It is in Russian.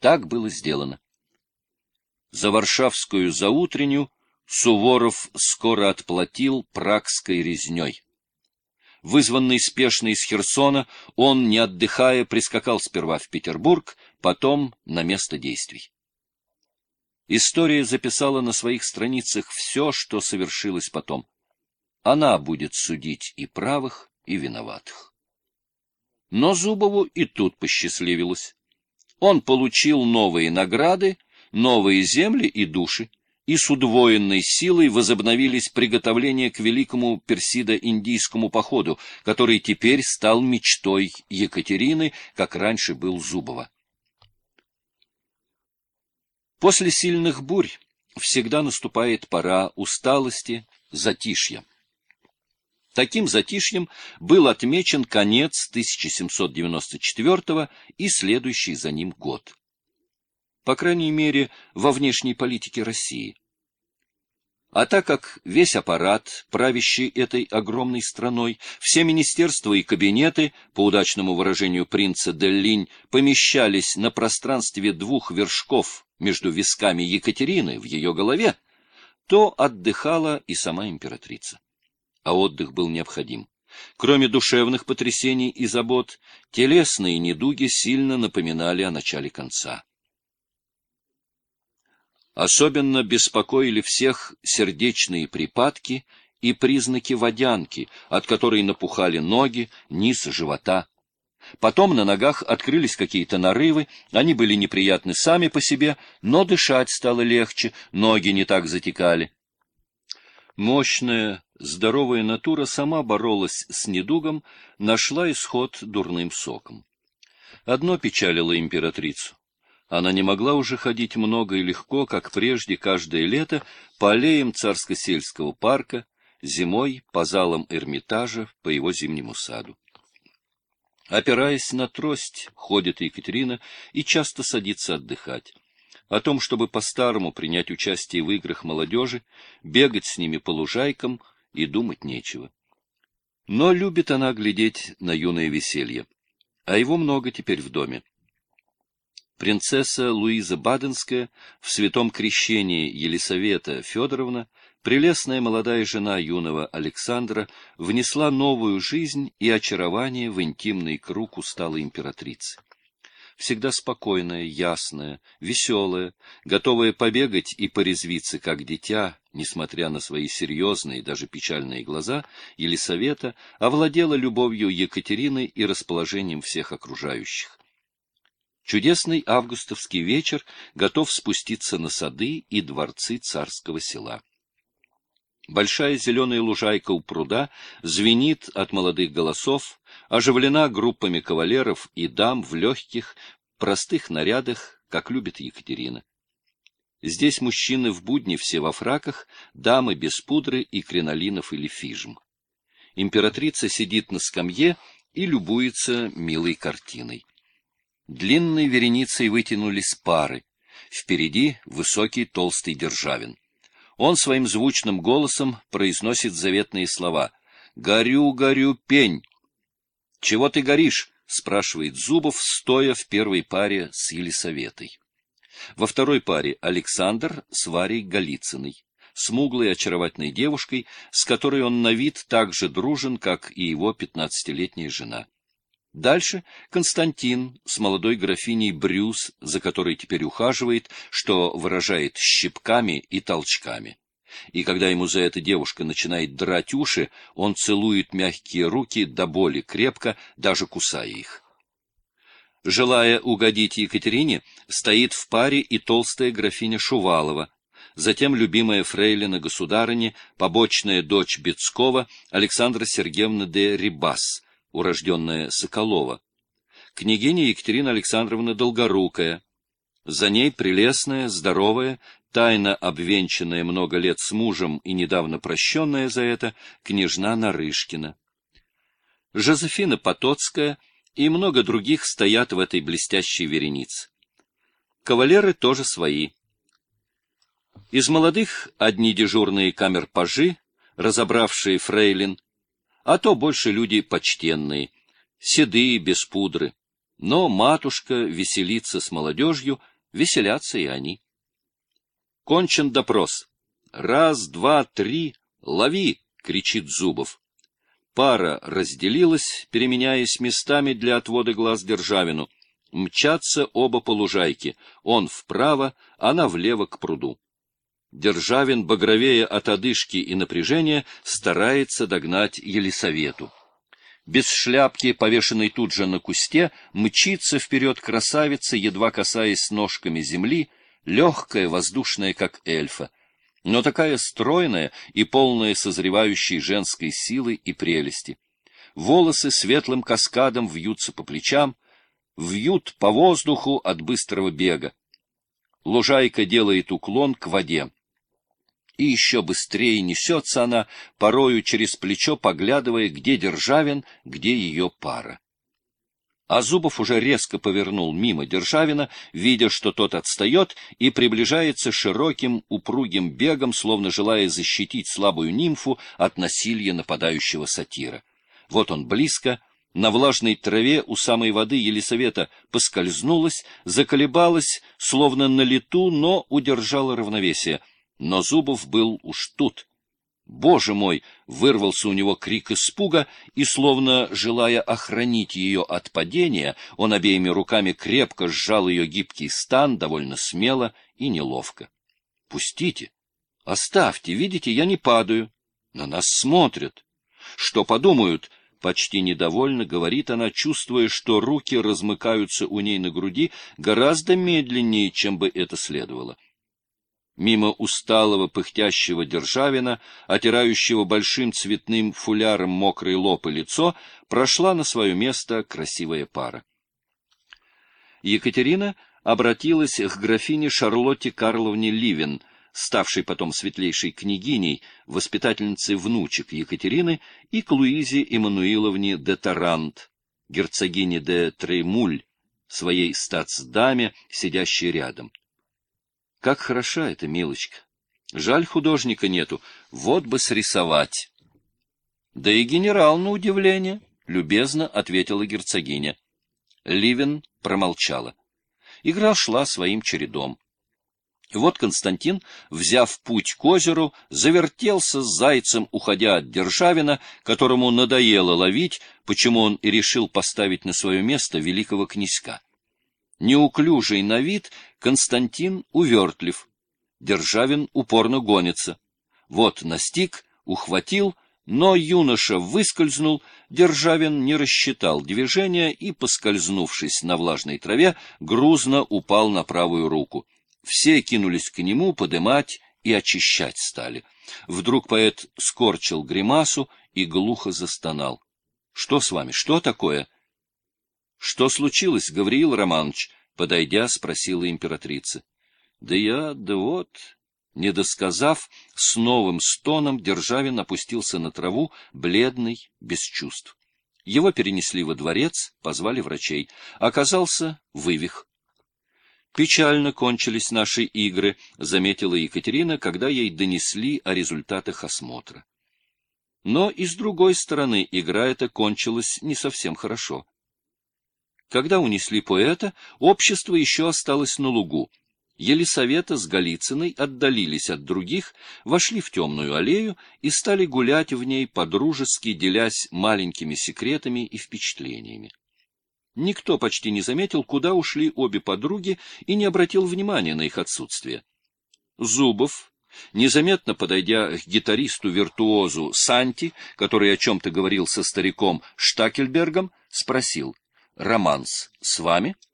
Так было сделано. За Варшавскую заутреннюю Суворов скоро отплатил прагской резней. Вызванный спешно из Херсона, он, не отдыхая, прискакал сперва в Петербург, потом на место действий. История записала на своих страницах все, что совершилось потом. Она будет судить и правых, и виноватых. Но Зубову и тут посчастливилось. Он получил новые награды, новые земли и души, и с удвоенной силой возобновились приготовления к великому персидо-индийскому походу, который теперь стал мечтой Екатерины, как раньше был Зубова. После сильных бурь всегда наступает пора усталости, затишья. Таким затишьем был отмечен конец 1794 и следующий за ним год. По крайней мере, во внешней политике России. А так как весь аппарат, правящий этой огромной страной, все министерства и кабинеты, по удачному выражению принца Деллинь, помещались на пространстве двух вершков между висками Екатерины в ее голове, то отдыхала и сама императрица. А отдых был необходим. Кроме душевных потрясений и забот, телесные недуги сильно напоминали о начале конца. Особенно беспокоили всех сердечные припадки и признаки водянки, от которой напухали ноги, низ живота. Потом на ногах открылись какие-то нарывы, они были неприятны сами по себе, но дышать стало легче, ноги не так затекали. Мощная, здоровая натура сама боролась с недугом, нашла исход дурным соком. Одно печалило императрицу. Она не могла уже ходить много и легко, как прежде каждое лето, по аллеям царско-сельского парка, зимой по залам Эрмитажа, по его зимнему саду. Опираясь на трость, ходит Екатерина и часто садится отдыхать. О том, чтобы по-старому принять участие в играх молодежи, бегать с ними по лужайкам и думать нечего. Но любит она глядеть на юное веселье. А его много теперь в доме принцесса Луиза Баденская в святом крещении Елисавета Федоровна, прелестная молодая жена юного Александра, внесла новую жизнь и очарование в интимный круг усталой императрицы. Всегда спокойная, ясная, веселая, готовая побегать и порезвиться, как дитя, несмотря на свои серьезные, даже печальные глаза, Елисавета овладела любовью Екатерины и расположением всех окружающих. Чудесный августовский вечер готов спуститься на сады и дворцы царского села. Большая зеленая лужайка у пруда звенит от молодых голосов, оживлена группами кавалеров и дам в легких, простых нарядах, как любит Екатерина. Здесь мужчины в будни все во фраках, дамы без пудры и кринолинов или фижм. Императрица сидит на скамье и любуется милой картиной. Длинной вереницей вытянулись пары. Впереди высокий толстый Державин. Он своим звучным голосом произносит заветные слова. «Горю, горю, пень!» «Чего ты горишь?» — спрашивает Зубов, стоя в первой паре с Елисаветой. Во второй паре Александр с Варей Голицыной, смуглой очаровательной девушкой, с которой он на вид так же дружен, как и его пятнадцатилетняя жена. Дальше Константин с молодой графиней Брюс, за которой теперь ухаживает, что выражает щипками и толчками. И когда ему за это девушка начинает драть уши, он целует мягкие руки до боли крепко, даже кусая их. Желая угодить Екатерине, стоит в паре и толстая графиня Шувалова, затем любимая фрейлина государыни, побочная дочь Бецкова Александра Сергеевна де Рибас — урожденная Соколова, княгиня Екатерина Александровна Долгорукая, за ней прелестная, здоровая, тайно обвенчанная много лет с мужем и недавно прощенная за это, княжна Нарышкина. Жозефина Потоцкая и много других стоят в этой блестящей веренице. Кавалеры тоже свои. Из молодых одни дежурные камер-пажи, разобравшие фрейлин, а то больше люди почтенные, седые, без пудры. Но матушка веселится с молодежью, веселятся и они. Кончен допрос. Раз, два, три, лови! — кричит Зубов. Пара разделилась, переменяясь местами для отвода глаз Державину. Мчатся оба по лужайке, он вправо, она влево к пруду. Державин, багровея от одышки и напряжения, старается догнать Елисавету. Без шляпки, повешенной тут же на кусте, мчится вперед красавица, едва касаясь ножками земли, легкая, воздушная, как эльфа, но такая стройная и полная созревающей женской силы и прелести. Волосы светлым каскадом вьются по плечам, вьют по воздуху от быстрого бега. Лужайка делает уклон к воде и еще быстрее несется она, порою через плечо поглядывая, где Державин, где ее пара. А Зубов уже резко повернул мимо Державина, видя, что тот отстает, и приближается широким, упругим бегом, словно желая защитить слабую нимфу от насилия нападающего сатира. Вот он близко, на влажной траве у самой воды Елисавета поскользнулась, заколебалась, словно на лету, но удержала равновесие — но Зубов был уж тут. «Боже мой!» — вырвался у него крик испуга, и, словно желая охранить ее от падения, он обеими руками крепко сжал ее гибкий стан, довольно смело и неловко. «Пустите! Оставьте! Видите, я не падаю. На нас смотрят. Что подумают?» Почти недовольно говорит она, чувствуя, что руки размыкаются у ней на груди гораздо медленнее, чем бы это следовало мимо усталого пыхтящего Державина, отирающего большим цветным фуляром мокрый лоб и лицо, прошла на свое место красивая пара. Екатерина обратилась к графине Шарлотте Карловне Ливен, ставшей потом светлейшей княгиней, воспитательницей внучек Екатерины, и к Луизе Эммануиловне де Тарант, герцогине де Треймуль, своей статсдаме, сидящей рядом. Как хороша эта милочка! Жаль, художника нету, вот бы срисовать. Да и генерал, на удивление, любезно ответила герцогиня. Ливен промолчала. Игра шла своим чередом. Вот Константин, взяв путь к озеру, завертелся с зайцем, уходя от Державина, которому надоело ловить, почему он и решил поставить на свое место великого князька. Неуклюжий на вид, Константин увертлив. Державин упорно гонится. Вот настиг, ухватил, но юноша выскользнул, Державин не рассчитал движения и, поскользнувшись на влажной траве, грузно упал на правую руку. Все кинулись к нему подымать и очищать стали. Вдруг поэт скорчил гримасу и глухо застонал. — Что с вами? Что такое? —— Что случилось, Гавриил Романович? — подойдя, спросила императрица. — Да я, да вот... Не досказав, с новым стоном Державин опустился на траву, бледный, без чувств. Его перенесли во дворец, позвали врачей. Оказался вывих. «Печально кончились наши игры», — заметила Екатерина, когда ей донесли о результатах осмотра. Но и с другой стороны игра эта кончилась не совсем хорошо. Когда унесли поэта, общество еще осталось на лугу. Елисавета с Голицыной отдалились от других, вошли в темную аллею и стали гулять в ней, подружески делясь маленькими секретами и впечатлениями. Никто почти не заметил, куда ушли обе подруги, и не обратил внимания на их отсутствие. Зубов, незаметно подойдя к гитаристу-виртуозу Санти, который о чем-то говорил со стариком Штакельбергом, спросил — Романс с вами? —